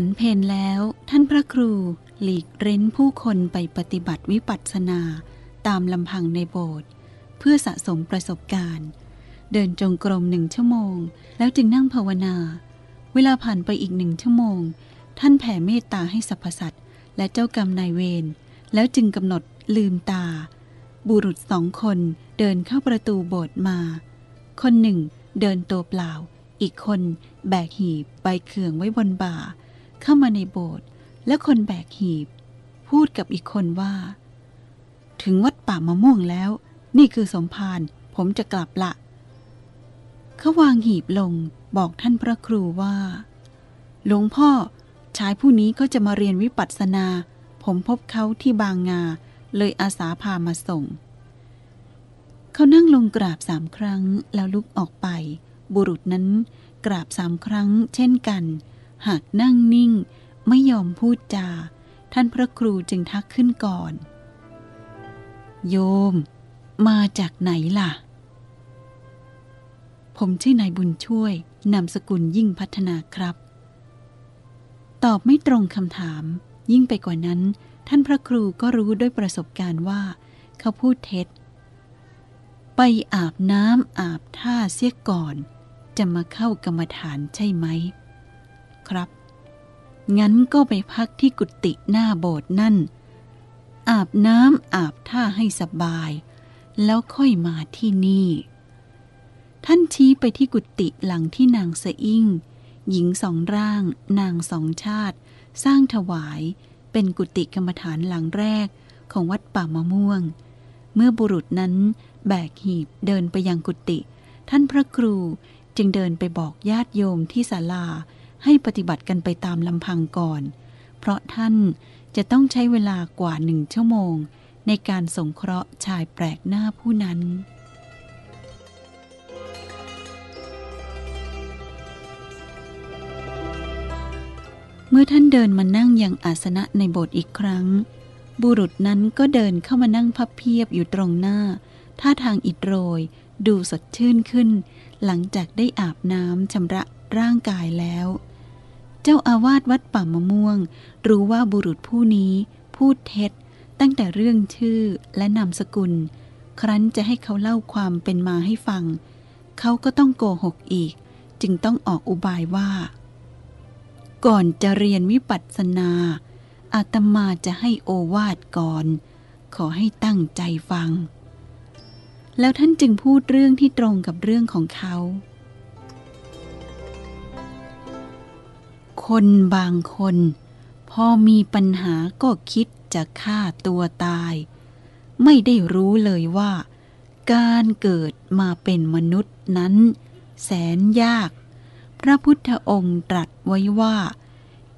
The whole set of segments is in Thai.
ฉันเพนแล้วท่านพระครูหลีกเร้นผู้คนไปปฏิบัติวิปัสสนาตามลำพังในโบสถ์เพื่อสะสมประสบการณ์ เดินจงกรมหนึ่งชั่วโมง แล้วจึงนั่งภาวนา เวลาผ่านไปอีกหนึ่งชั่วโมง ท่านแผ่เมตตาให้สรรพสัตว์และเจ้ากรรมนายเวรแล้วจึงกำหนดลืมตา บุรุษสองคนเดินเข้าประตูโบสถ์มา คนหนึ่งเดินตัวเปล่า อีกคนแบกหีบใบเขื่องไว้บนบ่า เข้ามาในโบสถ์แล้วคนแบกหีบ พูดกับอีกคนว่า ถึงวัดป่ามะม่วงแล้ว นี่คือสมภารผมจะกลับละ เขาวางหีบลงบอกท่านพระครูว่า หลวงพ่อชายผู้นี้เขาจะมาเรียนวิปัสสนา ผมพบเขาที่บางงา เลยอาสาพามาส่ง เขานั่งลงกราบสามครั้งแล้วลุกออกไป บุรุษนั้นกราบสามครั้งเช่นกัน หากนั่งนิ่ง ไม่ยอมพูดจา ท่านพระครูจึงทักขึ้นก่อน โยม มาจากไหนล่ะ ผมชื่อนายบุญช่วย นามสกุลยิ่งพัฒนาครับ ตอบไม่ตรงคำถาม ยิ่งไปกว่านั้น ท่านพระครูก็รู้ด้วยประสบการณ์ว่า เขาพูดเท็จ ไปอาบน้ำอาบท่าเสียก่อน จะมาเข้ากรรมฐานใช่ไหม ครับ งั้นก็ไปพักที่กุฏิหน้าโบสถ์นั่น อาบน้ำอาบท่าให้สบาย แล้วค่อยมาที่นี่ ท่านชี้ไปที่กุฏิหลังที่นางสะอิ่ง หญิงสองร่าง นางสองชาติ สร้างถวาย เป็นกุฏิกรรมฐานหลังแรกของวัดป่ามะม่วง เมื่อบุรุษนั้นแบกหีบเดินไปยังกุฏิท่านพระครูจึงเดินไปบอกญาติโยมที่ศาลา ให้ปฏิบัติกันไปตามลำพังก่อน เพราะท่านจะต้องใช้เวลากว่าหนึ่งชั่วโมง ในการสงเคราะห์ชายแปลกหน้าผู้นั้น เมื่อท่านเดินมานั่งยังอาสนะในโบสถ์อีกครั้ง บุรุษนั้นก็เดินเข้ามานั่งพับเพียบอยู่ตรงหน้า ท่าทางอิดโรย ดูสดชื่นขึ้น หลังจากได้อาบน้ำชำระร่างกายแล้ว จ้าอาวาสวัดป่ามะม่วง รู้ว่าบุรุษผู้นี้พูดเท็จ ตั้งแต่เรื่องชื่อและนามสกุล ครั้นจะให้เขาเล่าความเป็นมาให้ฟัง เขาก็ต้องโกหกอีก จึงต้องออกอุบายว่า ก่อนจะเรียนวิปัสสนา อาตมาจะให้โอวาทก่อน ขอให้ตั้งใจฟัง แล้วท่านจึงพูดเรื่องที่ตรงกับเรื่องของเขา คนบางคน พอมีปัญหาก็คิดจะฆ่าตัวตาย ไม่ได้รู้เลยว่า การเกิดมาเป็นมนุษย์นั้น แสนยาก พระพุทธองค์ตรัสไว้ว่า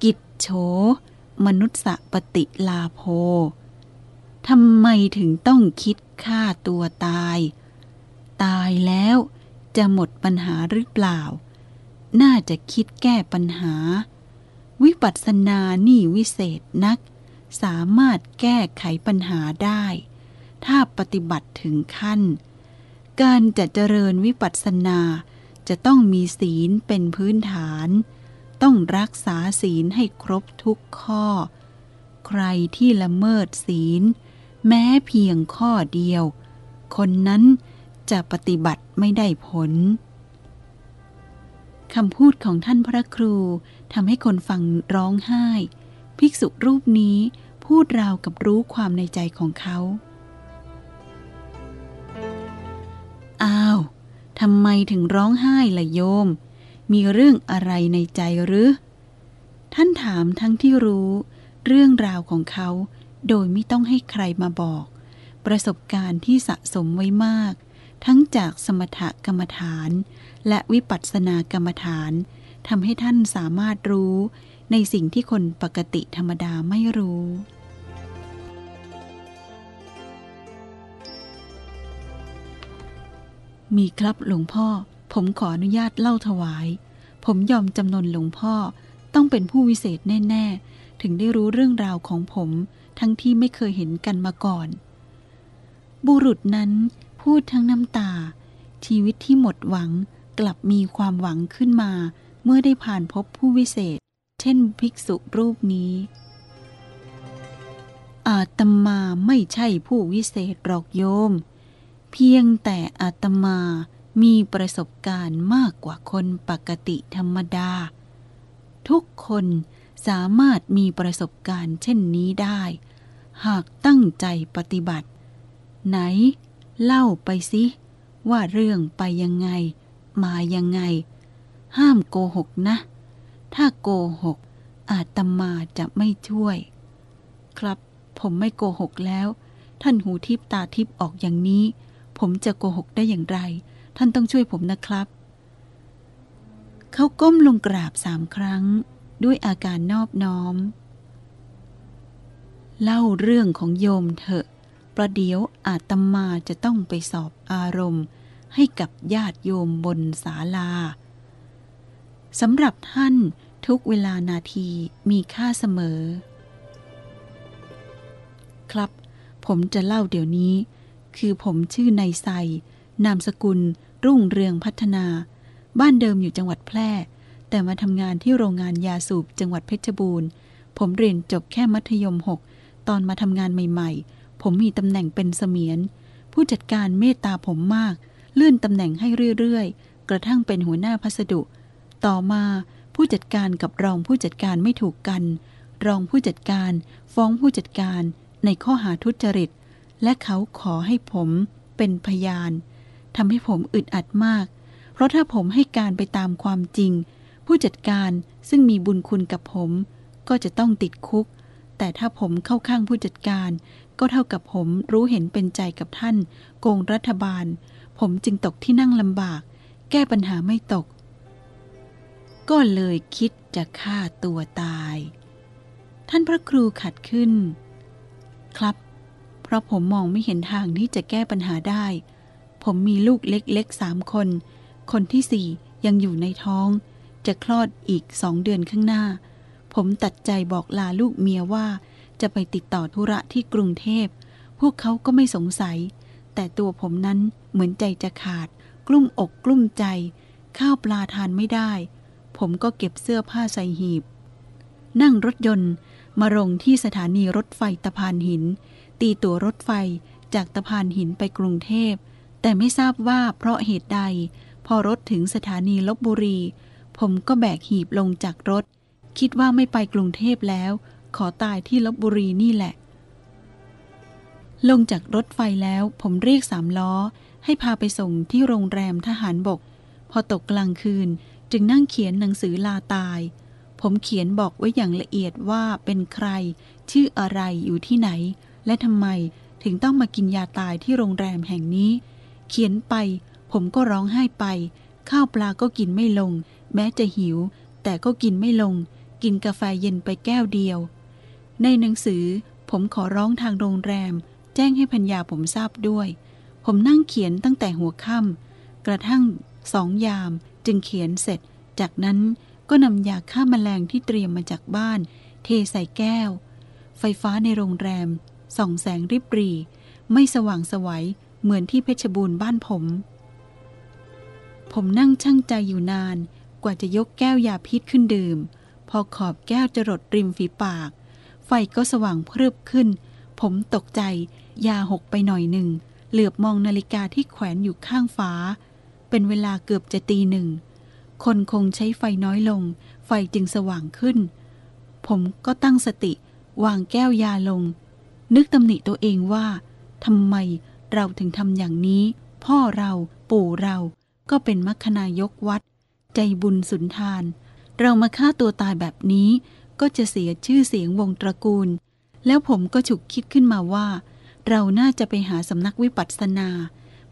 กิจโฉมนุษสปฏิลาโภทำไมถึงต้องคิดฆ่าตัวตาย ตายแล้วจะหมดปัญหาหรือเปล่า น่าจะคิดแก้ปัญหา วิปัสสนานี่วิเศษนัก สามารถแก้ไขปัญหาได้ ถ้าปฏิบัติถึงขั้น การจะเจริญวิปัสสนาจะต้องมีศีลเป็นพื้นฐาน ต้องรักษาศีลให้ครบทุกข้อ ใครที่ละเมิดศีล แม้เพียงข้อเดียว คนนั้นจะปฏิบัติไม่ได้ผล คำพูดของท่านพระครูทำให้คนฟังร้องไห้ ภิกษุรูปนี้พูดราวกับรู้ความในใจของเขา อ้าว ทำไมถึงร้องไห้ล่ะโยม มีเรื่องอะไรในใจหรือ ท่านถามทั้งที่รู้ เรื่องราวของเขา โดยไม่ต้องให้ใครมาบอก ประสบการณ์ที่สะสมไว้มาก ทั้งจากสมถกรรมฐาน และวิปัสสนากรรมฐานทำให้ท่านสามารถรู้ในสิ่งที่คนปกติธรรมดาไม่รู้ มีครับหลวงพ่อ ผมขออนุญาตเล่าถวาย ผมยอมจำนนหลวงพ่อต้องเป็นผู้วิเศษแน่ ๆ ถึงได้รู้เรื่องราวของผมทั้งที่ไม่เคยเห็นกันมาก่อน บุรุษนั้น พูดทั้งน้ำตา ชีวิตที่หมดหวังกลับมีความหวังขึ้นมา เมื่อได้ผ่านพบผู้วิเศษ เช่นภิกษุรูปนี้ อาตมาไม่ใช่ผู้วิเศษหรอกโยม เพียงแต่อาตมามีประสบการณ์มากกว่าคนปกติธรรมดา ทุกคนสามารถมีประสบการณ์เช่นนี้ได้ หากตั้งใจปฏิบัติ ไหน เล่าไปสิว่าเรื่องไปยังไง มายังไง ห้ามโกหกนะ ถ้าโกหก อาตมาจะไม่ช่วย ครับ ผมไม่โกหกแล้ว ท่านหูทิพตาทิพออกอย่างนี้ ผมจะโกหกได้อย่างไร ท่านต้องช่วยผมนะครับ เขาก้มลงกราบสามครั้ง ด้วยอาการนอบน้อม เล่าเรื่องของโยมเถอะ ประเดี๋ยวอาตมาจะต้องไปสอบอารมณ์ ให้กับญาติโยมบนศาลาสำหรับท่านทุกเวลานาทีมีค่าเสมอ ครับ ผมจะเล่าเดี๋ยวนี้ คือผมชื่อนายไซนามสกุล รุ่งเรืองพัฒนา บ้านเดิมอยู่จังหวัดแพร่ แต่มาทำงานที่โรงงานยาสูบจังหวัดเพชรบูรณ์ ผมเรียนจบแค่มัธยม 6 ตอนมาทำงานใหม่ ๆ ผมมีตำแหน่งเป็นเสมียน ผู้จัดการเมตตาผมมาก เลื่อนตำแหน่งให้เรื่อยๆ กระทั่งเป็นหัวหน้าพัสดุ ต่อมาผู้จัดการกับรองผู้จัดการไม่ถูกกัน รองผู้จัดการฟ้องผู้จัดการในข้อหาทุจริต และเขาขอให้ผมเป็นพยานทำให้ผมอึดอัดมาก เพราะถ้าผมให้การไปตามความจริง ผู้จัดการซึ่งมีบุญคุณกับผม ก็จะต้องติดคุก แต่ถ้าผมเข้าข้างผู้จัดการ ก็เท่ากับผมรู้เห็นเป็นใจกับท่าน โกงรัฐบาล ผมจึงตกที่นั่งลำบาก แก้ปัญหาไม่ตก ก็เลยคิดจะฆ่าตัวตาย ท่านพระครูขัดขึ้น ครับ เพราะผมมองไม่เห็นทางที่จะแก้ปัญหาได้ ผมมีลูกเล็กๆสามคน คนที่สี่ยังอยู่ในท้อง จะคลอดอีกสองเดือนข้างหน้า ผมตัดใจบอกลาลูกเมียว่า จะไปติดต่อธุระที่กรุงเทพ พวกเขาก็ไม่สงสัย แต่ตัวผมนั้นเหมือนใจจะขาด กลุ้มอกกลุ้มใจ ข้าวปลาทานไม่ได้ ผมก็เก็บเสื้อผ้าใส่หีบ นั่งรถยนต์มาลงที่สถานีรถไฟตะพานหิน ตีตั๋วรถไฟจากตะพานหินไปกรุงเทพ แต่ไม่ทราบว่าเพราะเหตุใด พอรถถึงสถานีลบบุรี ผมก็แบกหีบลงจากรถ คิดว่าไม่ไปกรุงเทพแล้ว ขอตายที่ลบบุรีนี่แหละ ลงจากรถไฟแล้วผมเรียกสามล้อ ให้พาไปส่งที่โรงแรมทหารบก พอตกกลางคืนจึงนั่งเขียนหนังสือลาตาย ผมเขียนบอกไว้อย่างละเอียดว่าเป็นใคร ชื่ออะไรอยู่ที่ไหน และทำไมถึงต้องมากินยาตายที่โรงแรมแห่งนี้ เขียนไป ผมก็ร้องไห้ไป ข้าวปลาก็กินไม่ลง แม้จะหิว แต่ก็กินไม่ลง กินกาแฟเย็นไปแก้วเดียว ในหนังสือผมขอร้องทางโรงแรม แจ้งให้พัญญาผมทราบด้วย ผมนั่งเขียนตั้งแต่หัวค่ำกระทั่งสองยามจึงเขียนเสร็จ จากนั้นก็นำยาฆ่ามาแมลงที่เตรียมมาจากบ้าน เทใส่แก้ว ไฟฟ้าในโรงแรม ส่องแสงริบหรีไม่สว่างสวัยเหมือนที่เพชรบูรณ์บ้านผม ผมนั่งช่างใจอยู่นาน กว่าจะยกแก้วยาพิษขึ้นดื่ม พอขอบแก้วจะรดริมฝีปาก ก็สว่างเพริบขึ้น ผมตกใจยาหกไปหน่อยหนึ่ง เหลือบมองนาฬิกาที่แขวนอยู่ข้างฟ้า เป็นเวลาเกือบจะตีหนึ่ง คนคงใช้ไฟน้อยลง ไฟจึงสว่างขึ้น ผมก็ตั้งสติ วางแก้วยาลง นึกตำหนิตัวเองว่าทำไมเราถึงทำอย่างนี้ พ่อเราปู่เราก็เป็นมัคคณายกวัด ใจบุญสุนทาน เรามาฆ่าตัวตายแบบนี้ ก็จะเสียชื่อเสียงวงตระกูล แล้วผมก็ฉุกคิดขึ้นมาว่า เราน่าจะไปหาสำนักวิปัสสนา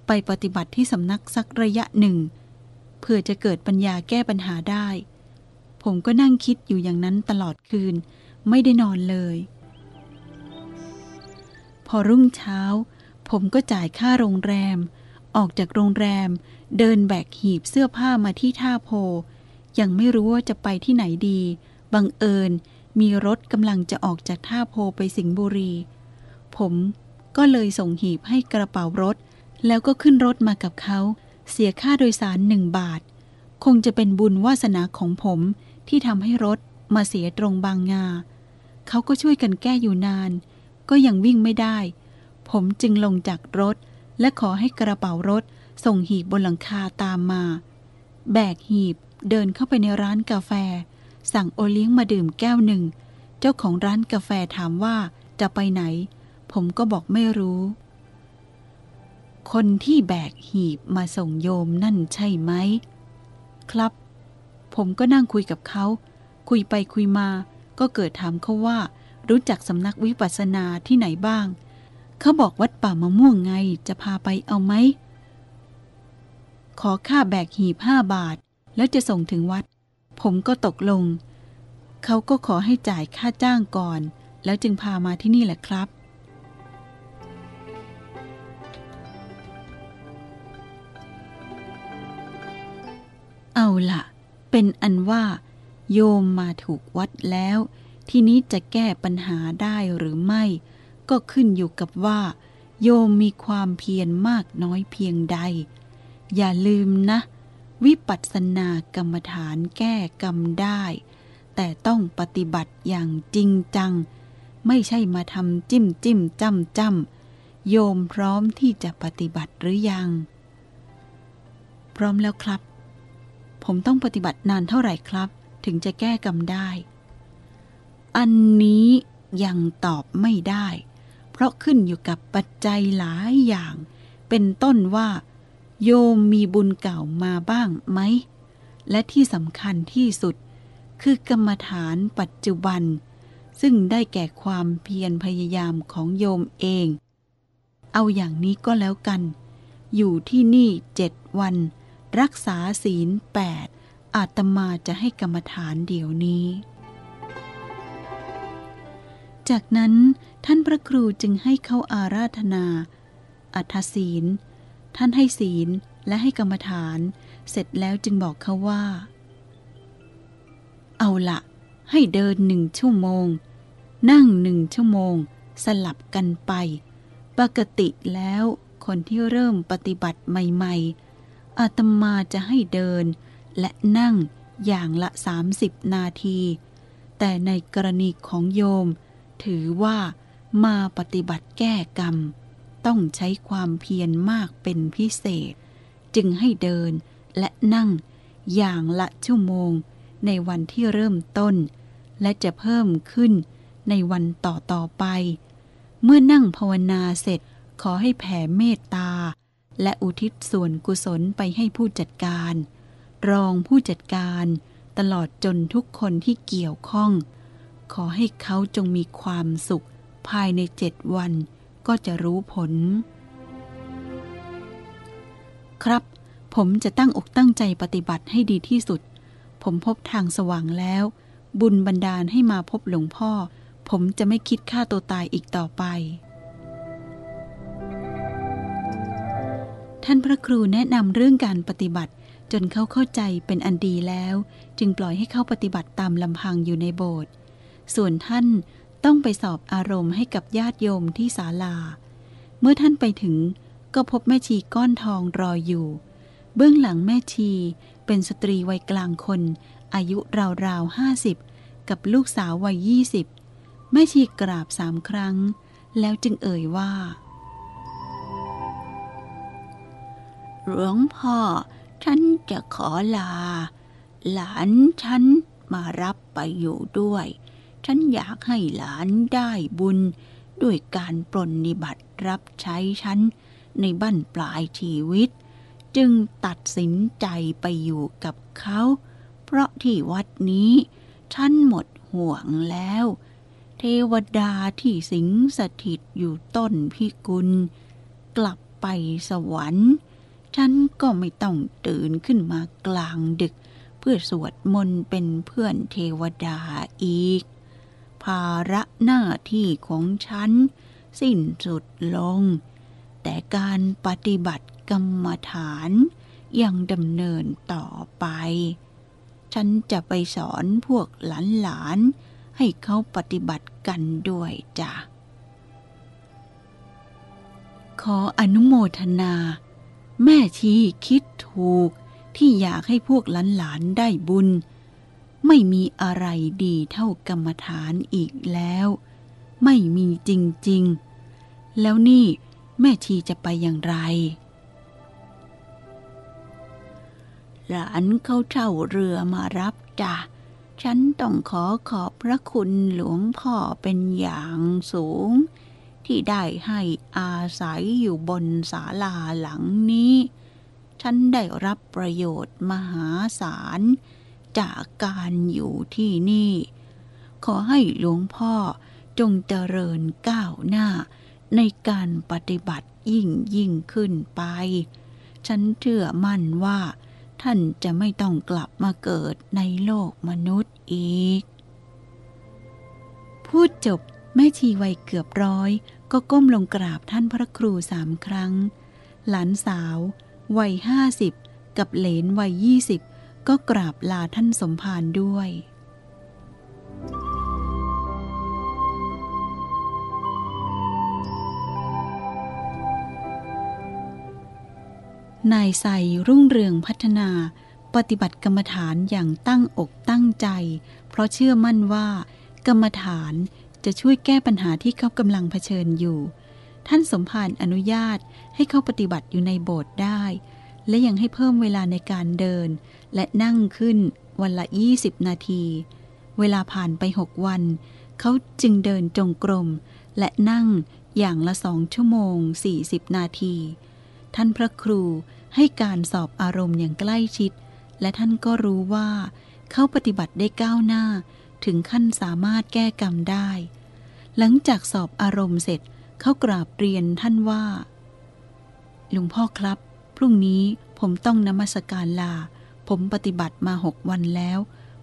ไปปฏิบัติที่สำนักสักระยะหนึ่ง เพื่อจะเกิดปัญญาแก้ปัญหาได้ ผมก็นั่งคิดอยู่อย่างนั้นตลอดคืน ไม่ได้นอนเลย พอรุ่งเช้า ผมก็จ่ายค่าโรงแรม ออกจากโรงแรม เดินแบกหีบเสื้อผ้ามาที่ท่าโพยังไม่รู้ว่าจะไปที่ไหนดี บังเอิญมีรถกำลังจะออกจากท่าโพไปสิงห์บุรี ผมก็เลยส่งหีบให้กระเป๋ารถ แล้วก็ขึ้นรถมากับเขา เสียค่าโดยสารหนึ่งบาท คงจะเป็นบุญวาสนาของผมที่ทำให้รถมาเสียตรงบางงา เขาก็ช่วยกันแก้อยู่นาน ก็ยังวิ่งไม่ได้ ผมจึงลงจากรถ และขอให้กระเป๋ารถส่งหีบบนหลังคาตามมา แบกหีบเดินเข้าไปในร้านกาแฟ สั่งโอเลี้ยงมาดื่มแก้วหนึ่ง เจ้าของร้านกาแฟถามว่าจะไปไหน ผมก็บอกไม่รู้ คนที่แบกหีบมาส่งโยมนั่นใช่ไหม ครับ ผมก็นั่งคุยกับเขา คุยไปคุยมา ก็เกิดถามเขาว่า รู้จักสำนักวิปัสสนาที่ไหนบ้าง เขาบอกวัดป่ามะม่วงไงจะพาไปเอาไหม ขอค่าแบกหีบห้าบาท แล้วจะส่งถึงวัด ผมก็ตกลง เขาก็ขอให้จ่ายค่าจ้างก่อน แล้วจึงพามาที่นี่แหละครับ เอาละเป็นอันว่า โยมมาถูกวัดแล้ว ทีนี้จะแก้ปัญหาได้หรือไม่ ก็ขึ้นอยู่กับว่า โยมมีความเพียรมากน้อยเพียงใด อย่าลืมนะ วิปัสสนากรรมฐานแก้กรรมได้ แต่ต้องปฏิบัติอย่างจริงจัง ไม่ใช่มาทำจิ้มจิ้มจ้ำจ้ำโยมพร้อมที่จะปฏิบัติหรือยัง พร้อมแล้วครับ ผมต้องปฏิบัตินานเท่าไหร่ครับ ถึงจะแก้กรรมได้ อันนี้ยังตอบไม่ได้ เพราะขึ้นอยู่กับปัจจัยหลายอย่าง เป็นต้นว่า โยมมีบุญเก่ามาบ้างไหม และที่สำคัญที่สุด คือกรรมฐานปัจจุบัน ซึ่งได้แก่ความเพียรพยายามของโยมเอง เอาอย่างนี้ก็แล้วกัน อยู่ที่นี่เจ็ดวัน รักษาศีลแปดอาตมาจะให้กรรมฐานเดี๋ยวนี้ จากนั้นท่านพระครูจึงให้เข้าอาราธนา อัทศีล ท่านให้ศีลและให้กรรมฐาน เสร็จแล้วจึงบอกเขาว่า เอาละให้เดินหนึ่งชั่วโมง นั่งหนึ่งชั่วโมง สลับกันไป ปกติแล้วคนที่เริ่มปฏิบัติใหม่ๆ อาตมาจะให้เดิน และนั่งอย่างละ 30 นาที แต่ในกรณีของโยม ถือว่ามาปฏิบัติแก้กรรม ต้องใช้ความเพียรมากเป็นพิเศษ จึงให้เดินและนั่งอย่างละชั่วโมงในวันที่เริ่มต้น และจะเพิ่มขึ้นในวันต่อต่อไป เมื่อนั่งภาวนาเสร็จขอให้แผ่เมตตา และอุทิศส่วนกุศลไปให้ผู้จัดการ รองผู้จัดการตลอดจนทุกคนที่เกี่ยวข้อง ขอให้เขาจงมีความสุขภายในเจ็ดวัน ก็จะรู้ผล ครับ ผมจะตั้งอกตั้งใจปฏิบัติให้ดีที่สุด ผมพบทางสว่างแล้ว บุญบันดาลให้มาพบหลวงพ่อ ผมจะไม่คิดฆ่าตัวตายอีกต่อไป ท่านพระครูแนะนำเรื่องการปฏิบัติจนเขาเข้าใจเป็นอันดีแล้ว จึงปล่อยให้เขาปฏิบัติตามลำพังอยู่ในโบสถ์ส่วนท่าน ต้องไปสอบอารมณ์ให้กับญาติโยมที่ศาลา เมื่อท่านไปถึงก็พบแม่ชีก้อนทองรออยู่ เบื้องหลังแม่ชีเป็นสตรีวัยกลางคน อายุราวๆห้าสิบกับลูกสาววัยยี่สิบแม่ชีกราบสามครั้ง แล้วจึงเอ่ยว่า หลวงพ่อฉันจะขอลา หลานฉันมารับไปอยู่ด้วย ฉันอยากให้หลานได้บุญ ด้วยการปรนนิบัติรับใช้ฉัน ในบั้นปลายชีวิต จึงตัดสินใจไปอยู่กับเขา เพราะที่วัดนี้ ฉันหมดห่วงแล้ว เทวดาที่สิงสถิตอยู่ต้นพิกุล กลับไปสวรรค์ ฉันก็ไม่ต้องตื่นขึ้นมากลางดึกเพื่อสวดมนต์เป็นเพื่อนเทวดาอีก ภาระหน้าที่ของฉัน สิ้นสุดลง แต่การปฏิบัติกรรมฐานยังดำเนินต่อไป ฉันจะไปสอนพวกหลานๆ ให้เขาปฏิบัติกันด้วยจ้ะ ขออนุโมทนา แม่ชีคิดถูกที่อยากให้พวกหลานๆ ได้บุญ ไม่มีอะไรดีเท่ากรรมฐานอีกแล้ว ไม่มีจริง ๆ แล้วนี่แม่ชีจะไปอย่างไร หลานเขาเช่าเรือมารับจ้ะฉันต้องขอขอบพระคุณหลวงพ่อเป็นอย่างสูง ที่ได้ให้อาศัยอยู่บนศาลาหลังนี้ ฉันได้รับประโยชน์มหาศาล จากการอยู่ที่นี่ ขอให้หลวงพ่อจงเจริญก้าวหน้าในการปฏิบัติยิ่งยิ่งขึ้นไป ฉันเชื่อมั่นว่า ท่านจะไม่ต้องกลับมาเกิดในโลกมนุษย์อีก พูดจบแม่ชีวัยเกือบร้อย ก็ก้มลงกราบท่านพระครูสามครั้ง หลานสาว วัยห้าสิบกับเหลนวัยยี่สิบ ก็กราบลาท่านสมภารด้วย นายใสรุ่งเรืองพัฒนาปฏิบัติกรรมฐานอย่างตั้งอกตั้งใจ เพราะเชื่อมั่นว่า กรรมฐานจะช่วยแก้ปัญหาที่เขากำลังเผชิญอยู่ ท่านสมภารอนุญาตให้เขาปฏิบัติอยู่ในโบสถ์ได้ และยังให้เพิ่มเวลาในการเดิน และนั่งขึ้นวันละ 20 นาที เวลาผ่านไปหกวัน เขาจึงเดินจงกรม และนั่งอย่างละสองชั่วโมง 40 นาที ท่านพระครูให้การสอบอารมณ์อย่างใกล้ชิด และท่านก็รู้ว่า เขาปฏิบัติได้ก้าวหน้า ถึงขั้นสามารถแก้กรรมได้ หลังจากสอบอารมณ์เสร็จ เขากราบเรียนท่านว่าหลวงพ่อครับ พรุ่งนี้ผมต้องนมัสการลา ผมปฏิบัติมาหกวันแล้ว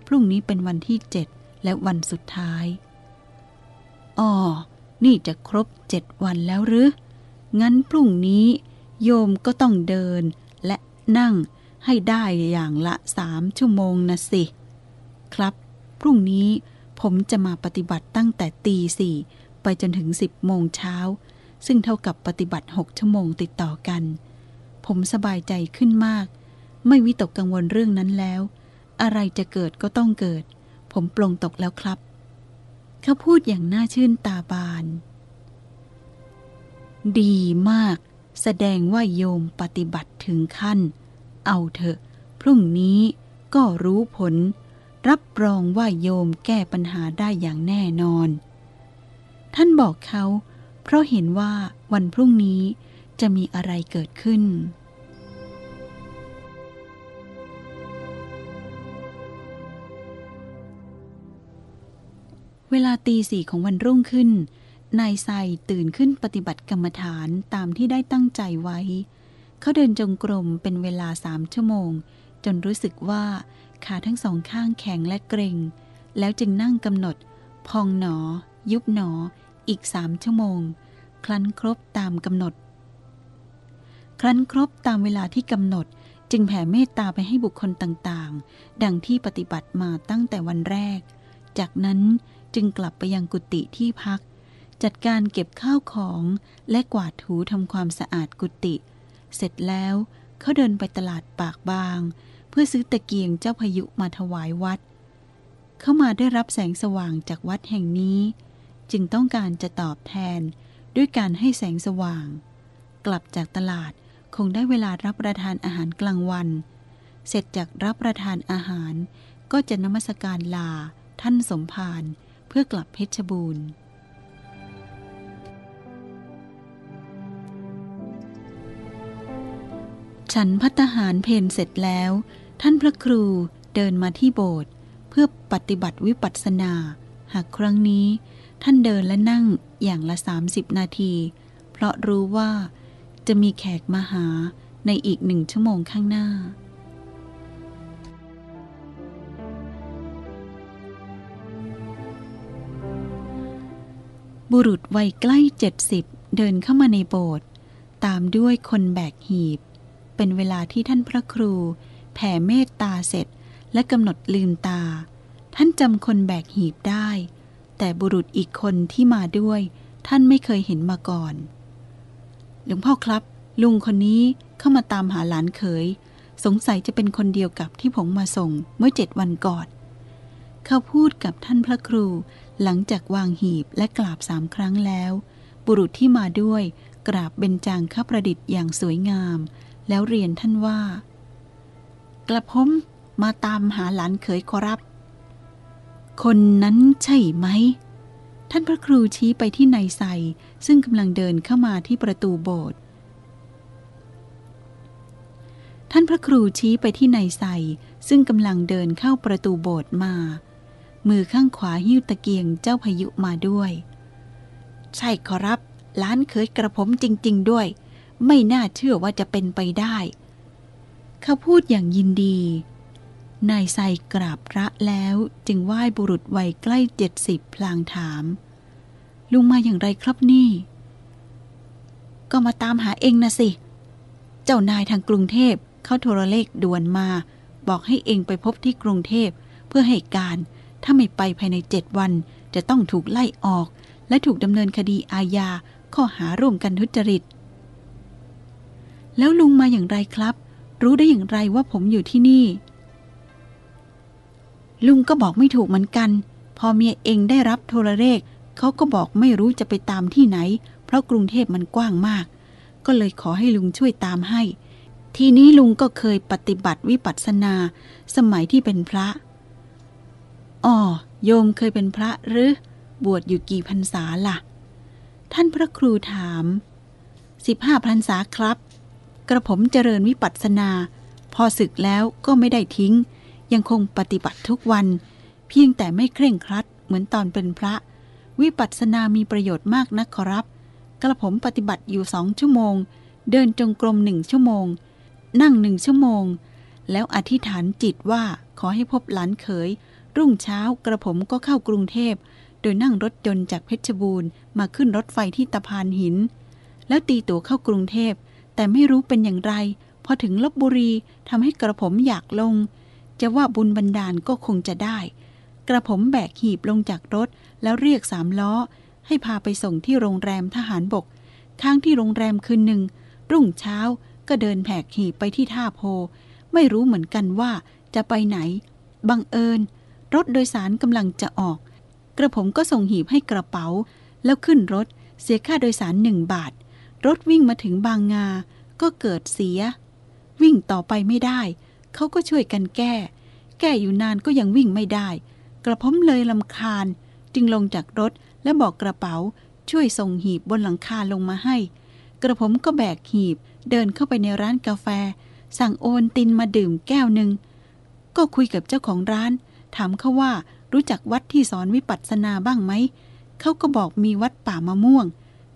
พรุ่งนี้เป็นวันที่เจ็ดและวันสุดท้ายอ๋อนี่จะครบเจ็ดวันแล้วหรือ งั้นพรุ่งนี้โยมก็ต้องเดินและนั่งให้ได้อย่างละสามชั่วโมงนะสิ ครับ พรุ่งนี้ผมจะมาปฏิบัติตั้งแต่ตีสี่ไปจนถึงสิบโมงเช้า ซึ่งเท่ากับปฏิบัติหกชั่วโมงติดต่อกัน ผมสบายใจขึ้นมาก ไม่วิตกกังวลเรื่องนั้นแล้ว อะไรจะเกิดก็ต้องเกิด ผมปลงตกแล้วครับ เขาพูดอย่างน่าชื่นตาบาน ดีมาก แสดงว่าโยมปฏิบัติถึงขั้น เอาเถอะ พรุ่งนี้ก็รู้ผล รับรองว่าโยมแก้ปัญหาได้อย่างแน่นอน ท่านบอกเขา เพราะเห็นว่าวันพรุ่งนี้ จะมีอะไรเกิดขึ้น เวลาตีสี่ของวันรุ่งขึ้น นายไซตื่นขึ้นปฏิบัติกรรมฐานตามที่ได้ตั้งใจไว้ เขาเดินจงกรมเป็นเวลาสามชั่วโมง จนรู้สึกว่าขาทั้งสองข้างแข็งและเกร็ง แล้วจึงนั่งกำหนด พองหนอ ยุบหนอ อีกสามชั่วโมงครั้นครบตามกำหนด ครั้นครบตามเวลาที่กำหนดจึงแผ่เมตตาไปให้บุคคลต่างๆ ดังที่ปฏิบัติมาตั้งแต่วันแรก จากนั้นจึงกลับไปยังกุฏิที่พัก จัดการเก็บข้าวของและกวาดถูทำความสะอาดกุฏิ เสร็จแล้วเขาเดินไปตลาดปากบาง เพื่อซื้อตะเกียงเจ้าพายุมาถวายวัด เข้ามาได้รับแสงสว่างจากวัดแห่งนี้ จึงต้องการจะตอบแทนด้วยการให้แสงสว่าง กลับจากตลาด คงได้เวลารับประทานอาหารกลางวัน เสร็จจากรับประทานอาหาร ก็จะนมัสการลา ท่านสมภารเพื่อกลับเพชรบูรณ์ ฉันพัตหารเพนเสร็จแล้ว ท่านพระครูเดินมาที่โบสถ์เพื่อปฏิบัติวิปัสสนา หากครั้งนี้ ท่านเดินและนั่งอย่างละ 30 นาที เพราะรู้ว่า จะมีแขกมาหาในอีกหนึ่งชั่วโมงข้างหน้า บุรุษวัยใกล้เจ็ดสิบเดินเข้ามาในโบสถ์ตามด้วยคนแบกหีบ เป็นเวลาที่ท่านพระครู แผ่เมตตาเสร็จและกำหนดลืมตา ท่านจำคนแบกหีบได้ แต่บุรุษอีกคนที่มาด้วย ท่านไม่เคยเห็นมาก่อน หลวงพ่อครับ ลุงคนนี้เข้ามาตามหาหลานเขย สงสัยจะเป็นคนเดียวกับที่ผมมาส่งเมื่อเจ็ดวันก่อนเขาพูดกับท่านพระครู หลังจากวางหีบและกราบสามครั้งแล้ว บุรุษที่มาด้วย กราบเบญจางคประดิษฐ์อย่างสวยงาม แล้วเรียนท่านว่า กระผมมาตามหาหลานเขยขอรับ คนนั้นใช่ไหม ท่านพระครูชี้ไปที่นายใสซึ่งกำลังเดินเข้ามาที่ประตูโบสถ์ท่านพระครูชี้ไปที่นายใสซึ่งกำลังเดินเข้าประตูโบสถ์มา มือข้างขวาหิ้วตะเกียงเจ้าพายุมาด้วย ใช่ขอรับ ล้านเคยกระผมจริง ๆ ด้วย ไม่น่าเชื่อว่าจะเป็นไปได้ เขาพูดอย่างยินดี นายไซกราบพระแล้วจึงไหว้บุรุษวัยใกล้เจ็ดสิบพลางถาม ลุงมาอย่างไรครับนี่ ก็มาตามหาเองนะสิ เจ้านายทางกรุงเทพเขาโทรเลขด่วนมา บอกให้เองไปพบที่กรุงเทพเพื่อให้การถ้าไม่ไปภายในเจ็ดวัน จะต้องถูกไล่ออก และถูกดำเนินคดีอาญาข้อหาร่วมกันทุจริต แล้วลุงมาอย่างไรครับ รู้ได้อย่างไรว่าผมอยู่ที่นี่ ลุงก็บอกไม่ถูกเหมือนกัน พอเมียเองได้รับโทรเลขเขาก็บอกไม่รู้จะไปตามที่ไหน เพราะกรุงเทพมันกว้างมาก ก็เลยขอให้ลุงช่วยตามให้ ทีนี้ลุงก็เคยปฏิบัติวิปัสสนา สมัยที่เป็นพระอ๋อโยมเคยเป็นพระหรือบวชอยู่กี่พรรษาล่ะ ท่านพระครูถามสิบห้าพรรษาครับ กระผมเจริญวิปัสสนา พอศึกแล้วก็ไม่ได้ทิ้ง ยังคงปฏิบัติทุกวัน เพียงแต่ไม่เคร่งครัดเหมือนตอนเป็นพระ วิปัสสนามีประโยชน์มากนักขอรับ กระผมปฏิบัติอยู่สองชั่วโมง เดินจงกรมหนึ่งชั่วโมง นั่งหนึ่งชั่วโมง แล้วอธิษฐานจิตว่าขอให้พบหลานเขย รุ่งเช้ากระผมก็เข้ากรุงเทพ โดยนั่งรถยนต์จากเพชรบูรณ์มาขึ้นรถไฟที่ตะพานหิน แล้วตีตั๋วเข้ากรุงเทพ แต่ไม่รู้เป็นอย่างไรพอถึงลบบุรีทำให้กระผมอยากลง จะว่าบุญบันดาลก็คงจะได้ กระผมแบกหีบลงจากรถแล้วเรียกสามล้อ ให้พาไปส่งที่โรงแรมทหารบก ค้างที่โรงแรมคืนหนึ่ง รุ่งเช้าก็เดินแผกหีบไปที่ท่าโพ ไม่รู้เหมือนกันว่าจะไปไหน บังเอิญ รถโดยสารกำลังจะออก กระผมก็ส่งหีบให้กระเป๋า แล้วขึ้นรถเสียค่าโดยสารหนึ่งบาท รถวิ่งมาถึงบางงา ก็เกิดเสีย วิ่งต่อไปไม่ได้ เขาก็ช่วยกันแก้ แก้อยู่นานก็ยังวิ่งไม่ได้ กระผมเลยลำคาญ จึงลงจากรถและบอกกระเป๋า ช่วยส่งหีบบนหลังคาลงมาให้ กระผมก็แบกหีบ เดินเข้าไปในร้านกาแฟ สั่งโอนตินมาดื่มแก้วหนึ่งก็คุยกับเจ้าของร้าน ถามเขาว่ารู้จักวัดที่สอนวิปัสสนาบ้างไหม เขาก็บอกมีวัดป่ามะม่วง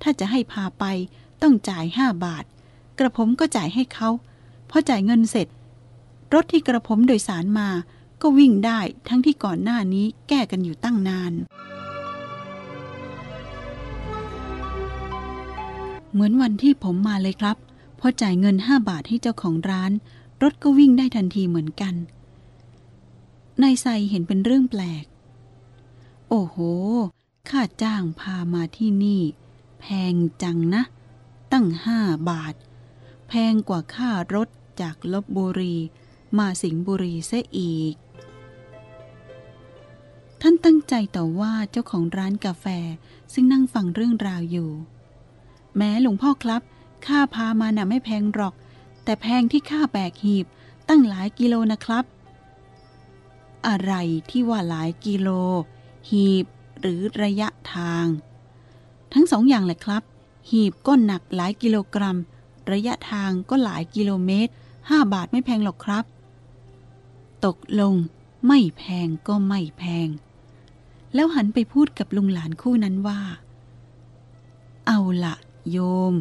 ถ้าจะให้พาไปต้องจ่ายห้าบาท กระผมก็จ่ายให้เขาพอจ่ายเงินเสร็จ รถที่กระผมโดยสารมา ก็วิ่งได้ทั้งที่ก่อนหน้านี้แก้กันอยู่ตั้งนาน เหมือนวันที่ผมมาเลยครับ พอจ่ายเงินห้าบาทให้เจ้าของร้าน รถก็วิ่งได้ทันทีเหมือนกันนายไซเห็นเป็นเรื่องแปลก โอ้โห ค่าจ้างพามาที่นี่ แพงจังนะ ตั้งห้าบาท แพงกว่าค่ารถจากลบบุรี มาสิงห์บุรีเสียอีก ท่านตั้งใจต่อว่าเจ้าของร้านกาแฟซึ่งนั่งฟังเรื่องราวอยู่ แม้หลวงพ่อครับ ค่าพามาน่ะไม่แพงหรอก แต่แพงที่ค่าแบกหีบตั้งหลายกิโลนะครับ อะไรที่ว่าหลายกิโล หีบหรือระยะทาง ทั้งสองอย่างแหละครับ หีบก็หนักหลายกิโลกรัม ระยะทางก็หลายกิโลเมตรห้าบาทไม่แพงหรอกครับ ตกลง ไม่แพงก็ไม่แพง แล้วหันไปพูดกับลุงหลานคู่นั้นว่า เอาละโยม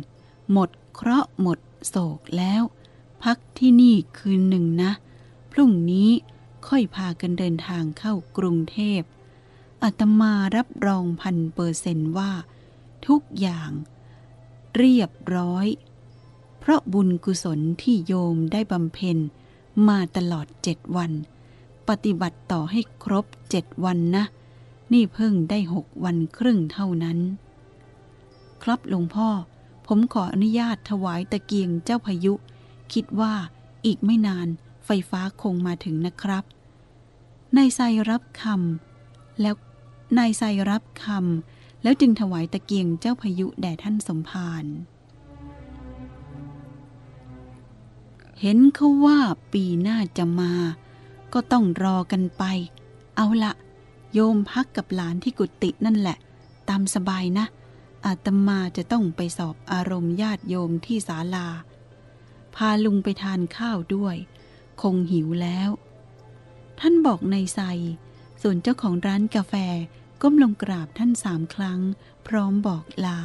หมดเคราะห์หมดโศกแล้ว พักที่นี่คืนหนึ่งนะ พรุ่งนี้ค่อยพากันเดินทางเข้ากรุงเทพอาตมารับรองพันเปอร์เซนต์ว่า ทุกอย่าง เรียบร้อย เพราะบุญกุศลที่โยมได้บำเพ็ญ มาตลอดเจ็ดวัน ปฏิบัติต่อให้ครบเจ็ดวันนะ นี่เพิ่งได้หกวันครึ่งเท่านั้น ครับหลวงพ่อ ผมขออนุญาตถวายตะเกียงเจ้าพายุ คิดว่าอีกไม่นานไฟฟ้าคงมาถึงนะครับ นายไซรับคำแล้วนายไซรับคำแล้วจึงถวายตะเกียงเจ้าพายุแด่ท่านสมภาร เห็นเขาว่าปีหน้าจะมา ก็ต้องรอกันไป เอาละโยมพักกับหลานที่กุฏินั่นแหละ ตามสบายนะ อาตมาจะต้องไปสอบอารมณ์ญาติโยมที่ศาลา พาลุงไปทานข้าวด้วย คงหิวแล้ว ท่านบอกในไซส่วนเจ้าของร้านกาแฟก้มลงกราบท่านสามครั้ง พร้อมบอกลา